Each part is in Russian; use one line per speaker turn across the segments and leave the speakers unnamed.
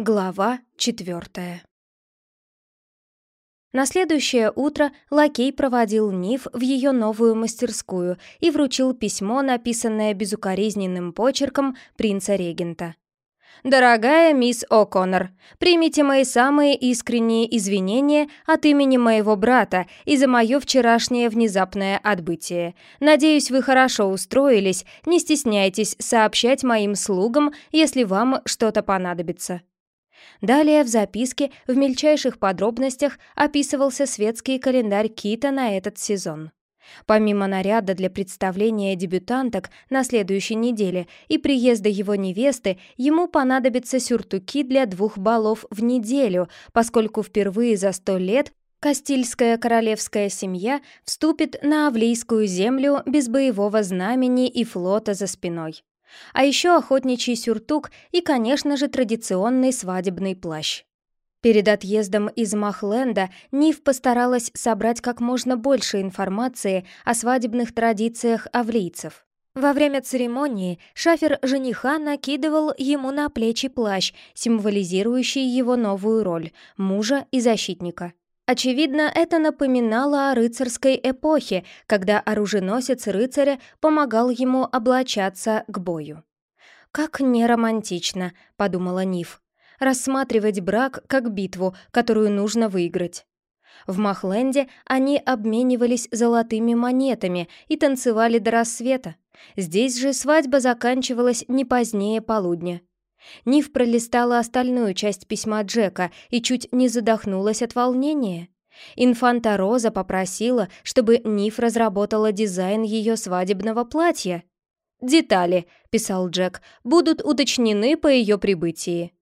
Глава четвертая. На следующее утро лакей проводил Ниф в ее новую мастерскую и вручил письмо, написанное безукоризненным почерком принца-регента. «Дорогая мисс О'Коннор, примите мои самые искренние извинения от имени моего брата и за мое вчерашнее внезапное отбытие. Надеюсь, вы хорошо устроились, не стесняйтесь сообщать моим слугам, если вам что-то понадобится». Далее в записке в мельчайших подробностях описывался светский календарь Кита на этот сезон. Помимо наряда для представления дебютанток на следующей неделе и приезда его невесты, ему понадобятся сюртуки для двух балов в неделю, поскольку впервые за сто лет Кастильская королевская семья вступит на Авлийскую землю без боевого знамени и флота за спиной. А еще охотничий сюртук и, конечно же, традиционный свадебный плащ. Перед отъездом из Махленда Нив постаралась собрать как можно больше информации о свадебных традициях авлийцев. Во время церемонии шафер жениха накидывал ему на плечи плащ, символизирующий его новую роль – мужа и защитника. Очевидно, это напоминало о рыцарской эпохе, когда оруженосец рыцаря помогал ему облачаться к бою. «Как неромантично», — подумала Ниф, — «рассматривать брак как битву, которую нужно выиграть». В Махленде они обменивались золотыми монетами и танцевали до рассвета. Здесь же свадьба заканчивалась не позднее полудня. Нив пролистала остальную часть письма Джека и чуть не задохнулась от волнения. Инфанта Роза попросила, чтобы Ниф разработала дизайн ее свадебного платья. «Детали», — писал Джек, — «будут уточнены по ее прибытии».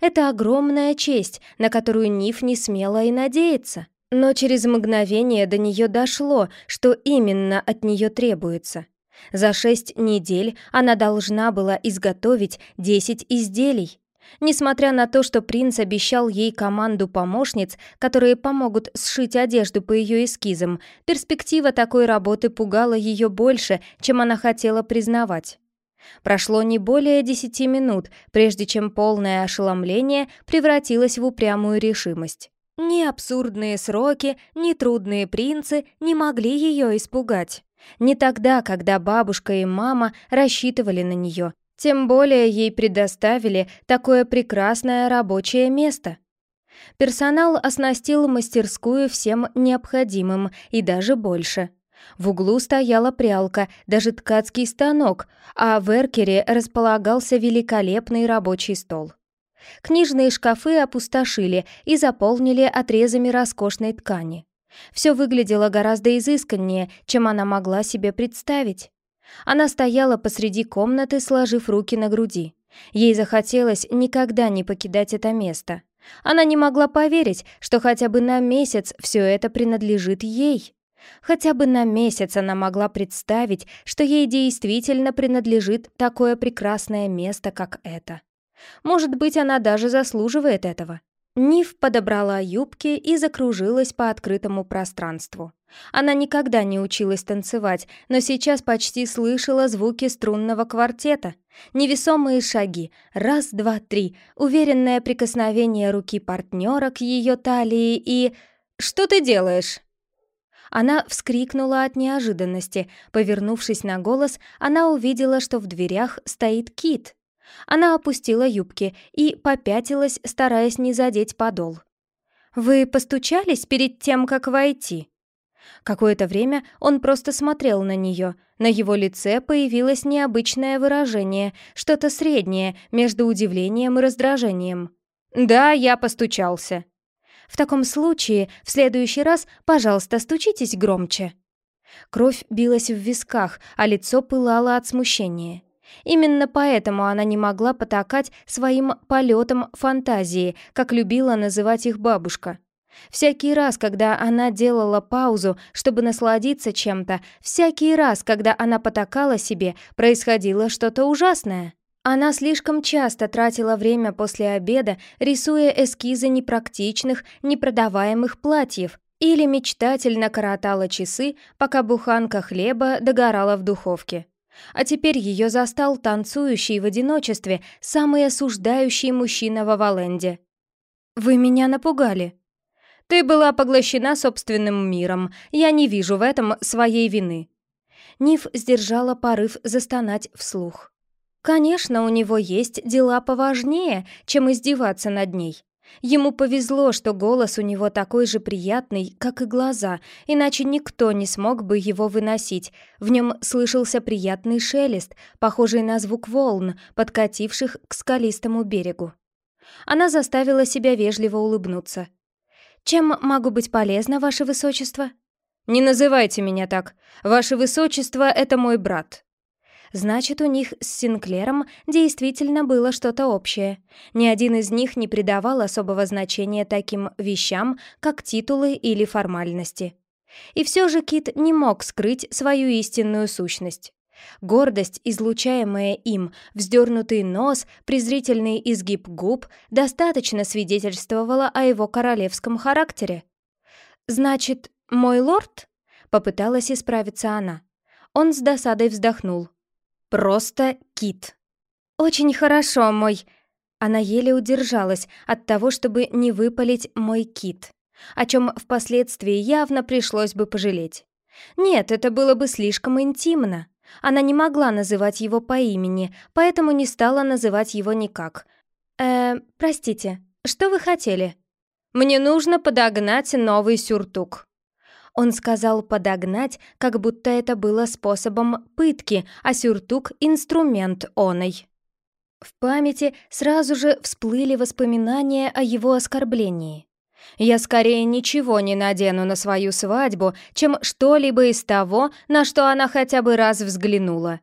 Это огромная честь, на которую Ниф не смела и надеяться. Но через мгновение до нее дошло, что именно от нее требуется — за шесть недель она должна была изготовить десять изделий. Несмотря на то, что принц обещал ей команду помощниц, которые помогут сшить одежду по ее эскизам, перспектива такой работы пугала ее больше, чем она хотела признавать. Прошло не более десяти минут, прежде чем полное ошеломление превратилось в упрямую решимость. Ни абсурдные сроки, ни трудные принцы не могли ее испугать. Не тогда, когда бабушка и мама рассчитывали на нее, тем более ей предоставили такое прекрасное рабочее место. Персонал оснастил мастерскую всем необходимым и даже больше. В углу стояла прялка, даже ткацкий станок, а в эркере располагался великолепный рабочий стол. Книжные шкафы опустошили и заполнили отрезами роскошной ткани. Все выглядело гораздо изысканнее, чем она могла себе представить. Она стояла посреди комнаты, сложив руки на груди. Ей захотелось никогда не покидать это место. Она не могла поверить, что хотя бы на месяц все это принадлежит ей. Хотя бы на месяц она могла представить, что ей действительно принадлежит такое прекрасное место, как это. Может быть, она даже заслуживает этого. Нив подобрала юбки и закружилась по открытому пространству. Она никогда не училась танцевать, но сейчас почти слышала звуки струнного квартета. Невесомые шаги, раз, два, три, уверенное прикосновение руки партнера к ее талии и... «Что ты делаешь?» Она вскрикнула от неожиданности. Повернувшись на голос, она увидела, что в дверях стоит Кит. Она опустила юбки и попятилась, стараясь не задеть подол. «Вы постучались перед тем, как войти?» Какое-то время он просто смотрел на нее. На его лице появилось необычное выражение, что-то среднее между удивлением и раздражением. «Да, я постучался». «В таком случае, в следующий раз, пожалуйста, стучитесь громче». Кровь билась в висках, а лицо пылало от смущения. Именно поэтому она не могла потакать своим полетом фантазии, как любила называть их бабушка. Всякий раз, когда она делала паузу, чтобы насладиться чем-то, всякий раз, когда она потакала себе, происходило что-то ужасное. Она слишком часто тратила время после обеда, рисуя эскизы непрактичных, непродаваемых платьев, или мечтательно коротала часы, пока буханка хлеба догорала в духовке. А теперь ее застал танцующий в одиночестве самый осуждающий мужчина в Аваленде. «Вы меня напугали», ты была поглощена собственным миром. Я не вижу в этом своей вины». Ниф сдержала порыв застонать вслух. Конечно, у него есть дела поважнее, чем издеваться над ней. Ему повезло, что голос у него такой же приятный, как и глаза, иначе никто не смог бы его выносить. В нем слышался приятный шелест, похожий на звук волн, подкативших к скалистому берегу. Она заставила себя вежливо улыбнуться. «Чем могу быть полезна, ваше высочество?» «Не называйте меня так. Ваше высочество — это мой брат». Значит, у них с Синклером действительно было что-то общее. Ни один из них не придавал особого значения таким вещам, как титулы или формальности. И все же Кит не мог скрыть свою истинную сущность. Гордость, излучаемая им, вздернутый нос, презрительный изгиб губ, достаточно свидетельствовала о его королевском характере. «Значит, мой лорд?» — попыталась исправиться она. Он с досадой вздохнул. «Просто кит». «Очень хорошо, мой...» Она еле удержалась от того, чтобы не выпалить «мой кит», о чем впоследствии явно пришлось бы пожалеть. Нет, это было бы слишком интимно. Она не могла называть его по имени, поэтому не стала называть его никак. «Э, простите, что вы хотели?» «Мне нужно подогнать новый сюртук». Он сказал «подогнать», как будто это было способом пытки, а сюртук — инструмент оной. В памяти сразу же всплыли воспоминания о его оскорблении. Я скорее ничего не надену на свою свадьбу, чем что-либо из того, на что она хотя бы раз взглянула.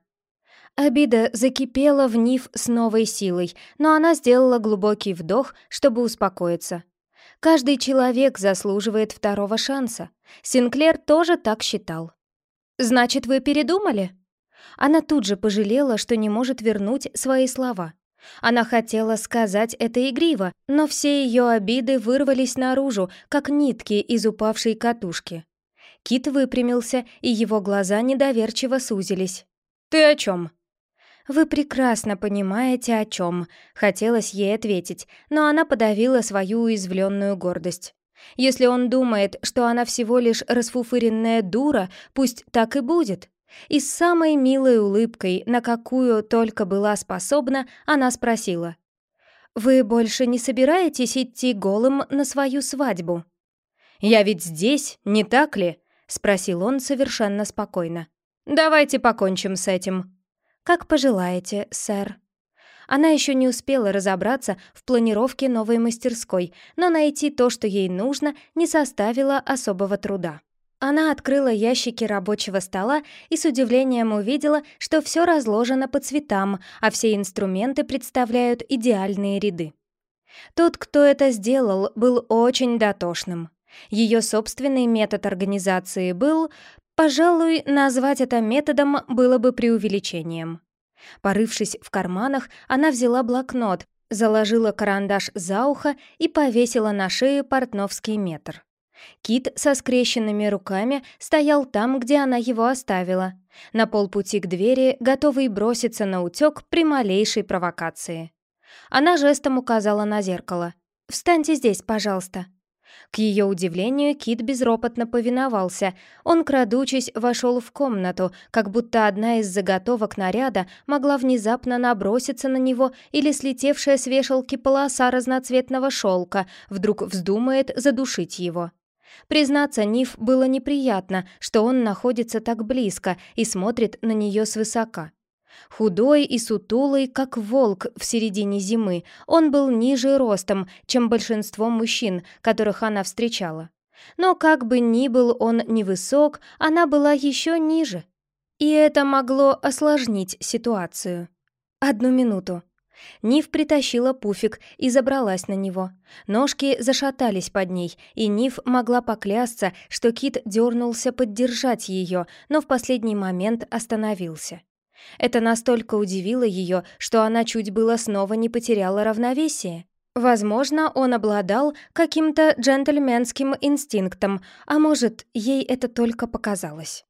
Обида закипела в Нив с новой силой, но она сделала глубокий вдох, чтобы успокоиться. Каждый человек заслуживает второго шанса. Синклер тоже так считал. «Значит, вы передумали?» Она тут же пожалела, что не может вернуть свои слова. Она хотела сказать это игриво, но все ее обиды вырвались наружу, как нитки из упавшей катушки. Кит выпрямился, и его глаза недоверчиво сузились. «Ты о чем?» «Вы прекрасно понимаете, о чем», — хотелось ей ответить, но она подавила свою уязвленную гордость. Если он думает, что она всего лишь расфуфыренная дура, пусть так и будет. И с самой милой улыбкой, на какую только была способна, она спросила. «Вы больше не собираетесь идти голым на свою свадьбу?» «Я ведь здесь, не так ли?» — спросил он совершенно спокойно. «Давайте покончим с этим». «Как пожелаете, сэр». Она еще не успела разобраться в планировке новой мастерской, но найти то, что ей нужно, не составило особого труда. Она открыла ящики рабочего стола и с удивлением увидела, что все разложено по цветам, а все инструменты представляют идеальные ряды. Тот, кто это сделал, был очень дотошным. Ее собственный метод организации был, пожалуй, назвать это методом было бы преувеличением. Порывшись в карманах, она взяла блокнот, заложила карандаш за ухо и повесила на шею портновский метр. Кит со скрещенными руками стоял там, где она его оставила, на полпути к двери, готовый броситься на утек при малейшей провокации. Она жестом указала на зеркало. «Встаньте здесь, пожалуйста». К ее удивлению, Кит безропотно повиновался. Он, крадучись, вошел в комнату, как будто одна из заготовок наряда могла внезапно наброситься на него или слетевшая с вешалки полоса разноцветного шелка вдруг вздумает задушить его. Признаться, Ниф было неприятно, что он находится так близко и смотрит на нее свысока. Худой и сутулый, как волк в середине зимы, он был ниже ростом, чем большинство мужчин, которых она встречала. Но как бы ни был он невысок, она была еще ниже. И это могло осложнить ситуацию. «Одну минуту», Нив притащила пуфик и забралась на него. Ножки зашатались под ней, и Нив могла поклясться, что Кит дернулся поддержать ее, но в последний момент остановился. Это настолько удивило ее, что она чуть было снова не потеряла равновесие. Возможно, он обладал каким-то джентльменским инстинктом, а может, ей это только показалось.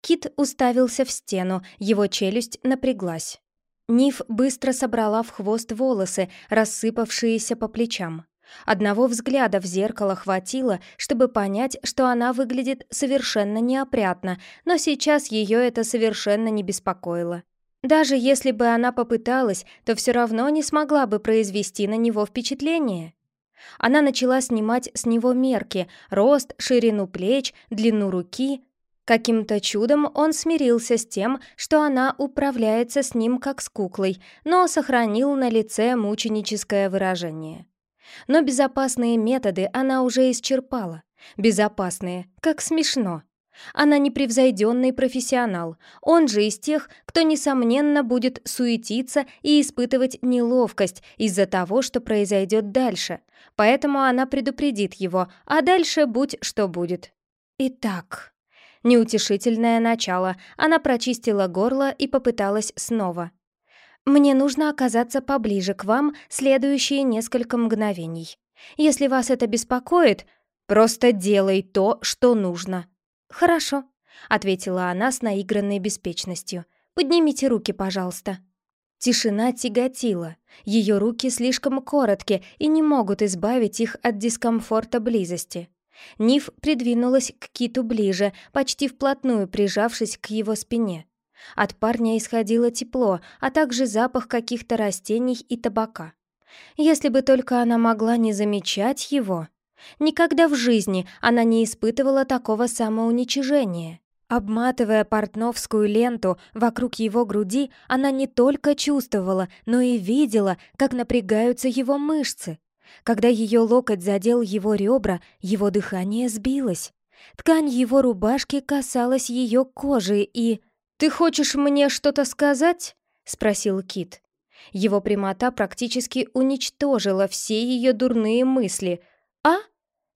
Кит уставился в стену, его челюсть напряглась. Ниф быстро собрала в хвост волосы, рассыпавшиеся по плечам. Одного взгляда в зеркало хватило, чтобы понять, что она выглядит совершенно неопрятно, но сейчас ее это совершенно не беспокоило. Даже если бы она попыталась, то все равно не смогла бы произвести на него впечатление. Она начала снимать с него мерки — рост, ширину плеч, длину руки. Каким-то чудом он смирился с тем, что она управляется с ним как с куклой, но сохранил на лице мученическое выражение. Но безопасные методы она уже исчерпала. Безопасные, как смешно. Она непревзойденный профессионал, он же из тех, кто, несомненно, будет суетиться и испытывать неловкость из-за того, что произойдет дальше. Поэтому она предупредит его, а дальше будь что будет. Итак, неутешительное начало. Она прочистила горло и попыталась снова. Мне нужно оказаться поближе к вам следующие несколько мгновений. Если вас это беспокоит, просто делай то, что нужно». «Хорошо», — ответила она с наигранной беспечностью. «Поднимите руки, пожалуйста». Тишина тяготила. Ее руки слишком короткие и не могут избавить их от дискомфорта близости. Ниф придвинулась к Киту ближе, почти вплотную прижавшись к его спине. От парня исходило тепло, а также запах каких-то растений и табака. Если бы только она могла не замечать его. Никогда в жизни она не испытывала такого самоуничижения. Обматывая портновскую ленту вокруг его груди, она не только чувствовала, но и видела, как напрягаются его мышцы. Когда ее локоть задел его ребра, его дыхание сбилось. Ткань его рубашки касалась ее кожи и... «Ты хочешь мне что-то сказать?» — спросил Кит. Его прямота практически уничтожила все ее дурные мысли. «А?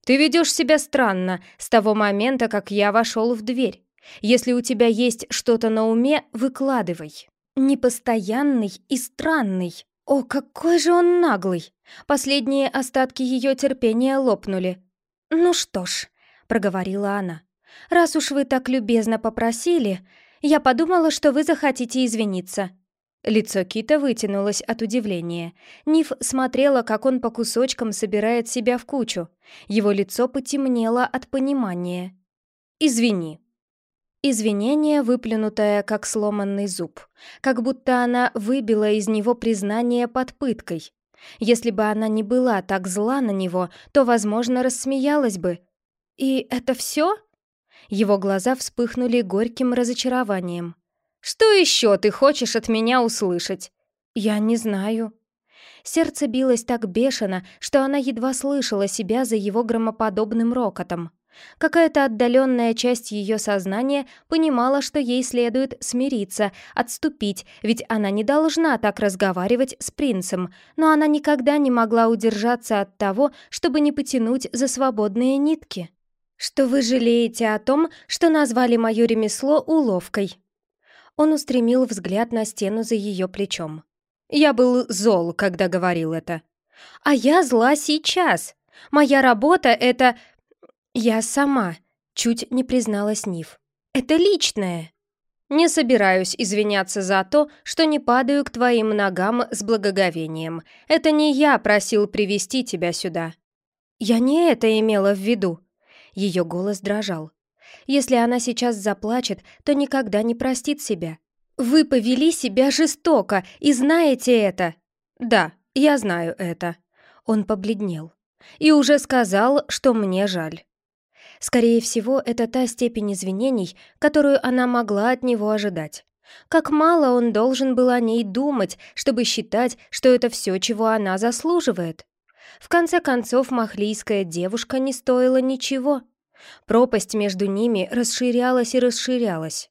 Ты ведешь себя странно с того момента, как я вошел в дверь. Если у тебя есть что-то на уме, выкладывай». Непостоянный и странный. О, какой же он наглый! Последние остатки ее терпения лопнули. «Ну что ж», — проговорила она, — «раз уж вы так любезно попросили, я подумала, что вы захотите извиниться». Лицо Кита вытянулось от удивления. Ниф смотрела, как он по кусочкам собирает себя в кучу. Его лицо потемнело от понимания. «Извини». Извинение, выплюнутое, как сломанный зуб. Как будто она выбила из него признание под пыткой. Если бы она не была так зла на него, то, возможно, рассмеялась бы. «И это все?» Его глаза вспыхнули горьким разочарованием. «Что еще ты хочешь от меня услышать?» «Я не знаю». Сердце билось так бешено, что она едва слышала себя за его громоподобным рокотом. Какая-то отдаленная часть ее сознания понимала, что ей следует смириться, отступить, ведь она не должна так разговаривать с принцем, но она никогда не могла удержаться от того, чтобы не потянуть за свободные нитки что вы жалеете о том, что назвали мое ремесло уловкой». Он устремил взгляд на стену за ее плечом. «Я был зол, когда говорил это. А я зла сейчас. Моя работа — это... Я сама», — чуть не призналась Нив. «Это личное». «Не собираюсь извиняться за то, что не падаю к твоим ногам с благоговением. Это не я просил привести тебя сюда». «Я не это имела в виду», ее голос дрожал. Если она сейчас заплачет, то никогда не простит себя. «Вы повели себя жестоко, и знаете это!» «Да, я знаю это». Он побледнел. «И уже сказал, что мне жаль». Скорее всего, это та степень извинений, которую она могла от него ожидать. Как мало он должен был о ней думать, чтобы считать, что это все, чего она заслуживает. В конце концов, махлийская девушка не стоила ничего. Пропасть между ними расширялась и расширялась.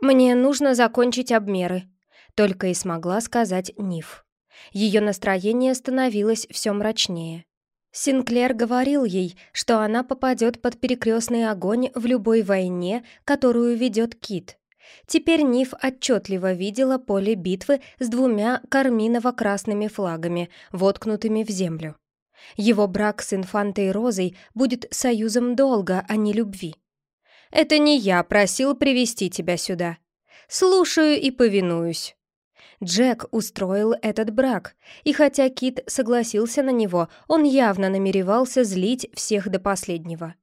«Мне нужно закончить обмеры», — только и смогла сказать Ниф. Ее настроение становилось все мрачнее. Синклер говорил ей, что она попадет под перекрестный огонь в любой войне, которую ведет Кит. Теперь Ниф отчетливо видела поле битвы с двумя карминово-красными флагами, воткнутыми в землю. Его брак с инфантой Розой будет союзом долга, а не любви. Это не я просил привести тебя сюда. Слушаю и повинуюсь». Джек устроил этот брак, и хотя Кит согласился на него, он явно намеревался злить всех до последнего.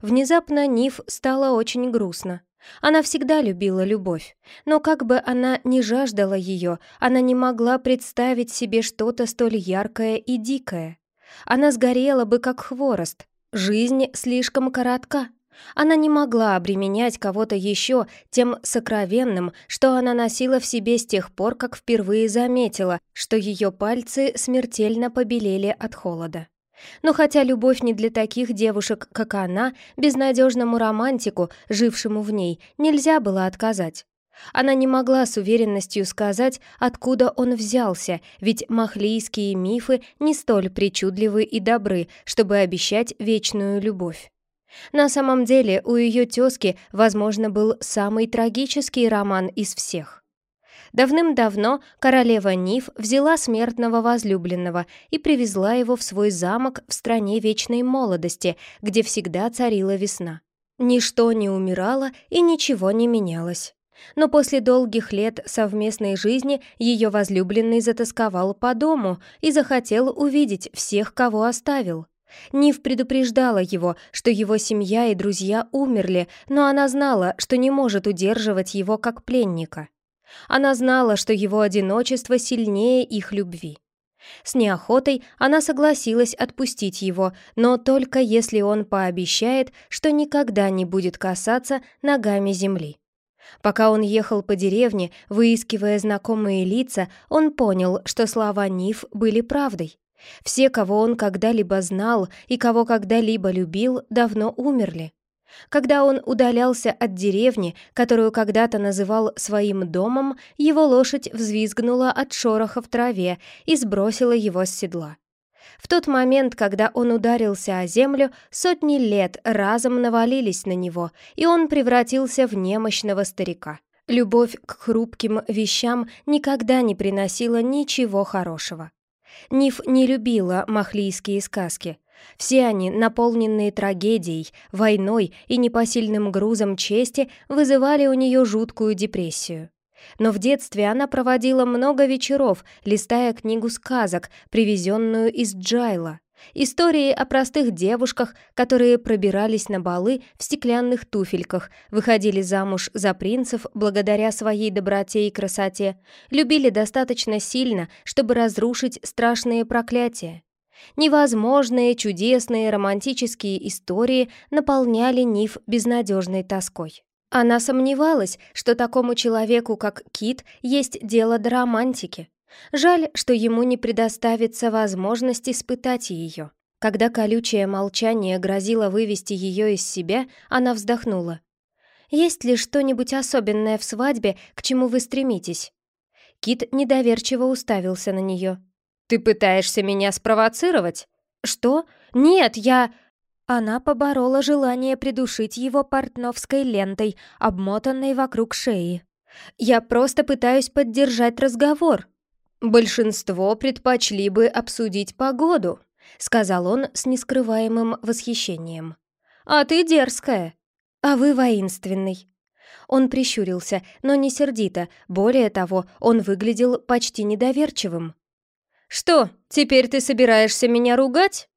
Внезапно Ниф стало очень грустно. Она всегда любила любовь, но как бы она ни жаждала ее, она не могла представить себе что-то столь яркое и дикое. Она сгорела бы, как хворост. Жизнь слишком коротка. Она не могла обременять кого-то еще тем сокровенным, что она носила в себе с тех пор, как впервые заметила, что ее пальцы смертельно побелели от холода. Но хотя любовь не для таких девушек, как она, безнадежному романтику, жившему в ней, нельзя было отказать. Она не могла с уверенностью сказать, откуда он взялся, ведь махлийские мифы не столь причудливы и добры, чтобы обещать вечную любовь. На самом деле у ее тезки, возможно, был самый трагический роман из всех. Давным-давно королева Ниф взяла смертного возлюбленного и привезла его в свой замок в стране вечной молодости, где всегда царила весна. Ничто не умирало и ничего не менялось. Но после долгих лет совместной жизни ее возлюбленный затасковал по дому и захотел увидеть всех, кого оставил. Нив предупреждала его, что его семья и друзья умерли, но она знала, что не может удерживать его как пленника. Она знала, что его одиночество сильнее их любви. С неохотой она согласилась отпустить его, но только если он пообещает, что никогда не будет касаться ногами земли. Пока он ехал по деревне, выискивая знакомые лица, он понял, что слова Ниф были правдой. Все, кого он когда-либо знал и кого когда-либо любил, давно умерли. Когда он удалялся от деревни, которую когда-то называл своим домом, его лошадь взвизгнула от шороха в траве и сбросила его с седла. В тот момент, когда он ударился о землю, сотни лет разом навалились на него, и он превратился в немощного старика. Любовь к хрупким вещам никогда не приносила ничего хорошего. Ниф не любила махлийские сказки. Все они, наполненные трагедией, войной и непосильным грузом чести, вызывали у нее жуткую депрессию. Но в детстве она проводила много вечеров, листая книгу сказок, привезенную из Джайла. Истории о простых девушках, которые пробирались на балы в стеклянных туфельках, выходили замуж за принцев благодаря своей доброте и красоте, любили достаточно сильно, чтобы разрушить страшные проклятия. Невозможные, чудесные, романтические истории наполняли Ниф безнадежной тоской. Она сомневалась, что такому человеку, как Кит, есть дело до романтики. Жаль, что ему не предоставится возможность испытать ее. Когда колючее молчание грозило вывести ее из себя, она вздохнула. «Есть ли что-нибудь особенное в свадьбе, к чему вы стремитесь?» Кит недоверчиво уставился на нее. «Ты пытаешься меня спровоцировать?» «Что? Нет, я...» Она поборола желание придушить его портновской лентой, обмотанной вокруг шеи. «Я просто пытаюсь поддержать разговор», «Большинство предпочли бы обсудить погоду», — сказал он с нескрываемым восхищением. «А ты дерзкая, а вы воинственный». Он прищурился, но не сердито, более того, он выглядел почти недоверчивым. «Что, теперь ты собираешься меня ругать?»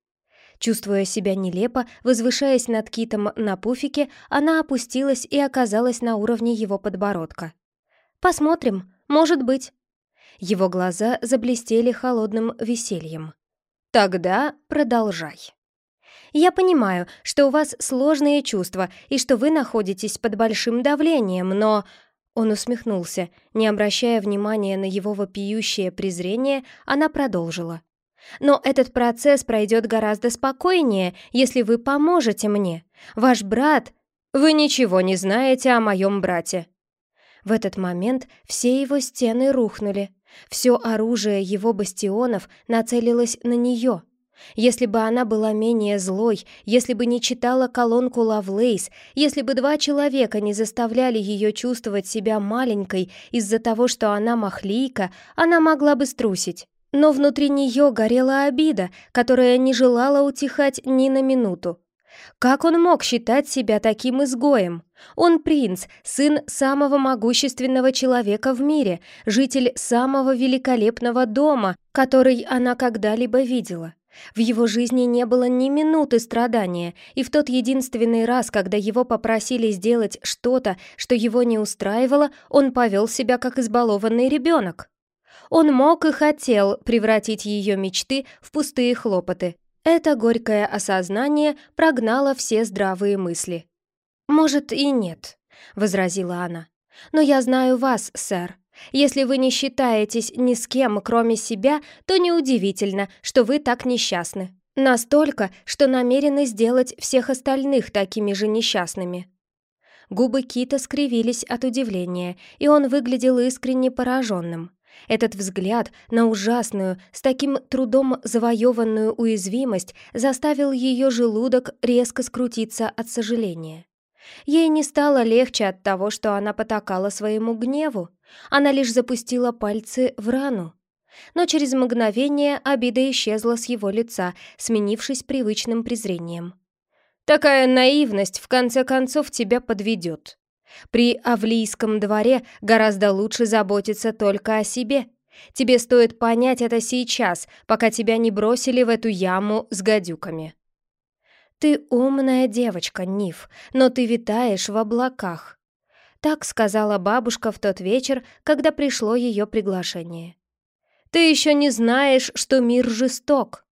Чувствуя себя нелепо, возвышаясь над китом на пуфике, она опустилась и оказалась на уровне его подбородка. «Посмотрим, может быть». Его глаза заблестели холодным весельем. «Тогда продолжай». «Я понимаю, что у вас сложные чувства и что вы находитесь под большим давлением, но...» Он усмехнулся. Не обращая внимания на его вопиющее презрение, она продолжила. «Но этот процесс пройдет гораздо спокойнее, если вы поможете мне. Ваш брат...» «Вы ничего не знаете о моем брате». В этот момент все его стены рухнули. Все оружие его бастионов нацелилось на нее. Если бы она была менее злой, если бы не читала колонку Лавлейс, если бы два человека не заставляли ее чувствовать себя маленькой из-за того, что она махлийка, она могла бы струсить. Но внутри нее горела обида, которая не желала утихать ни на минуту. Как он мог считать себя таким изгоем? Он принц, сын самого могущественного человека в мире, житель самого великолепного дома, который она когда-либо видела. В его жизни не было ни минуты страдания, и в тот единственный раз, когда его попросили сделать что-то, что его не устраивало, он повел себя как избалованный ребенок. Он мог и хотел превратить ее мечты в пустые хлопоты. Это горькое осознание прогнало все здравые мысли. «Может, и нет», — возразила она. «Но я знаю вас, сэр. Если вы не считаетесь ни с кем, кроме себя, то неудивительно, что вы так несчастны. Настолько, что намерены сделать всех остальных такими же несчастными». Губы Кита скривились от удивления, и он выглядел искренне пораженным. Этот взгляд на ужасную, с таким трудом завоеванную уязвимость заставил ее желудок резко скрутиться от сожаления. Ей не стало легче от того, что она потакала своему гневу, она лишь запустила пальцы в рану. Но через мгновение обида исчезла с его лица, сменившись привычным презрением. «Такая наивность в конце концов тебя подведет», при Авлийском дворе гораздо лучше заботиться только о себе. Тебе стоит понять это сейчас, пока тебя не бросили в эту яму с гадюками. Ты умная девочка, Ниф, но ты витаешь в облаках. Так сказала бабушка в тот вечер, когда пришло ее приглашение. Ты еще не знаешь, что мир жесток.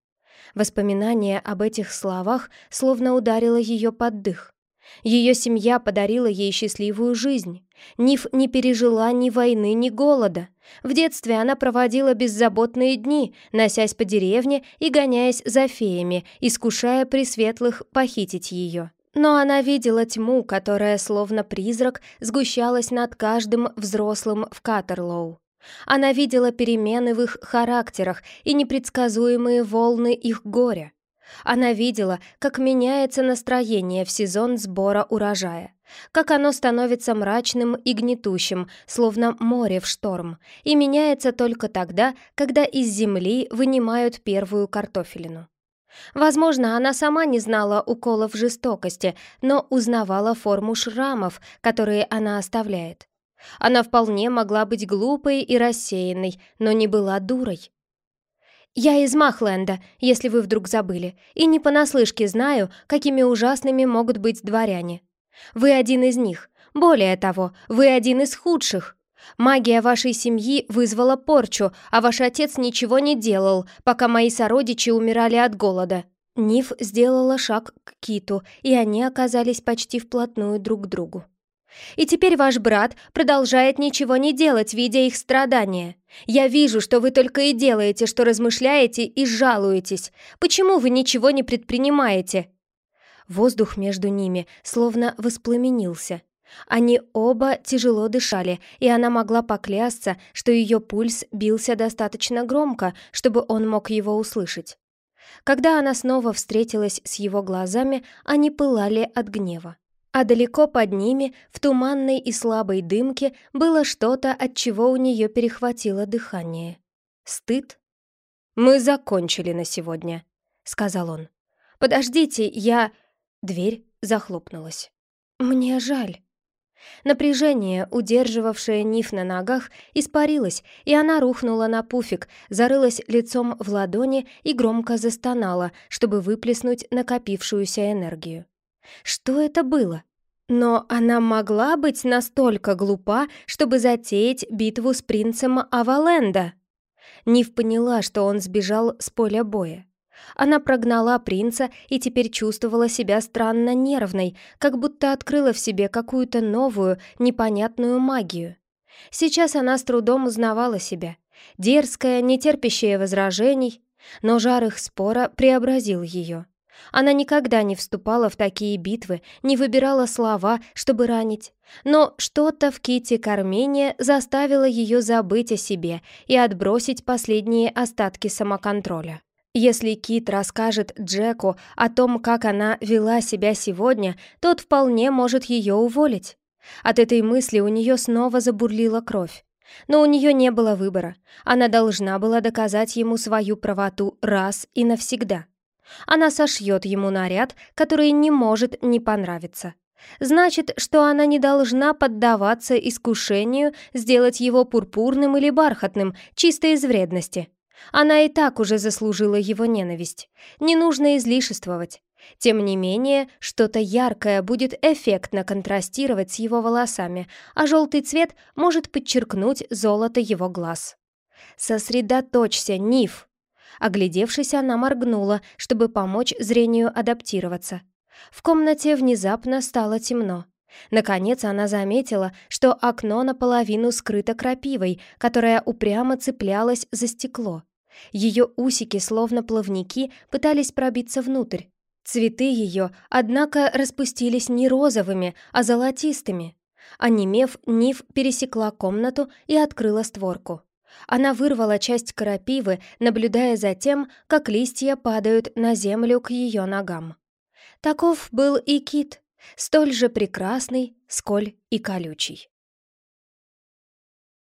Воспоминание об этих словах словно ударило ее под дых. Ее семья подарила ей счастливую жизнь. Ниф не пережила ни войны, ни голода. В детстве она проводила беззаботные дни, носясь по деревне и гоняясь за феями, искушая пресветлых похитить ее. Но она видела тьму, которая, словно призрак, сгущалась над каждым взрослым в Катерлоу. Она видела перемены в их характерах и непредсказуемые волны их горя. Она видела, как меняется настроение в сезон сбора урожая, как оно становится мрачным и гнетущим, словно море в шторм, и меняется только тогда, когда из земли вынимают первую картофелину. Возможно, она сама не знала уколов жестокости, но узнавала форму шрамов, которые она оставляет. Она вполне могла быть глупой и рассеянной, но не была дурой. «Я из Махленда, если вы вдруг забыли, и не понаслышке знаю, какими ужасными могут быть дворяне. Вы один из них. Более того, вы один из худших. Магия вашей семьи вызвала порчу, а ваш отец ничего не делал, пока мои сородичи умирали от голода». Ниф сделала шаг к Киту, и они оказались почти вплотную друг к другу. И теперь ваш брат продолжает ничего не делать, видя их страдания. Я вижу, что вы только и делаете, что размышляете и жалуетесь. Почему вы ничего не предпринимаете?» Воздух между ними словно воспламенился. Они оба тяжело дышали, и она могла поклясться, что ее пульс бился достаточно громко, чтобы он мог его услышать. Когда она снова встретилась с его глазами, они пылали от гнева а далеко под ними, в туманной и слабой дымке, было что-то, от чего у нее перехватило дыхание. Стыд? «Мы закончили на сегодня», — сказал он. «Подождите, я...» Дверь захлопнулась. «Мне жаль». Напряжение, удерживавшее Ниф на ногах, испарилось, и она рухнула на пуфик, зарылась лицом в ладони и громко застонала, чтобы выплеснуть накопившуюся энергию. Что это было? Но она могла быть настолько глупа, чтобы затеять битву с принцем Аваленда. Нив поняла, что он сбежал с поля боя. Она прогнала принца и теперь чувствовала себя странно нервной, как будто открыла в себе какую-то новую, непонятную магию. Сейчас она с трудом узнавала себя. Дерзкая, нетерпящая возражений, но жар их спора преобразил ее. Она никогда не вступала в такие битвы, не выбирала слова, чтобы ранить. Но что-то в Кити Кармене заставило ее забыть о себе и отбросить последние остатки самоконтроля. Если Кит расскажет Джеку о том, как она вела себя сегодня, тот вполне может ее уволить. От этой мысли у нее снова забурлила кровь. Но у нее не было выбора. Она должна была доказать ему свою правоту раз и навсегда. Она сошьет ему наряд, который не может не понравиться. Значит, что она не должна поддаваться искушению сделать его пурпурным или бархатным, чисто из вредности. Она и так уже заслужила его ненависть. Не нужно излишествовать. Тем не менее, что-то яркое будет эффектно контрастировать с его волосами, а желтый цвет может подчеркнуть золото его глаз. «Сосредоточься, Ниф!» Оглядевшись, она моргнула, чтобы помочь зрению адаптироваться. В комнате внезапно стало темно. Наконец она заметила, что окно наполовину скрыто крапивой, которая упрямо цеплялась за стекло. Ее усики, словно плавники, пытались пробиться внутрь. Цветы ее, однако, распустились не розовыми, а золотистыми. Онемев, Нив пересекла комнату и открыла створку. Она вырвала часть крапивы, наблюдая за тем, как листья падают на землю к ее ногам. Таков был и кит, столь же прекрасный, сколь и колючий.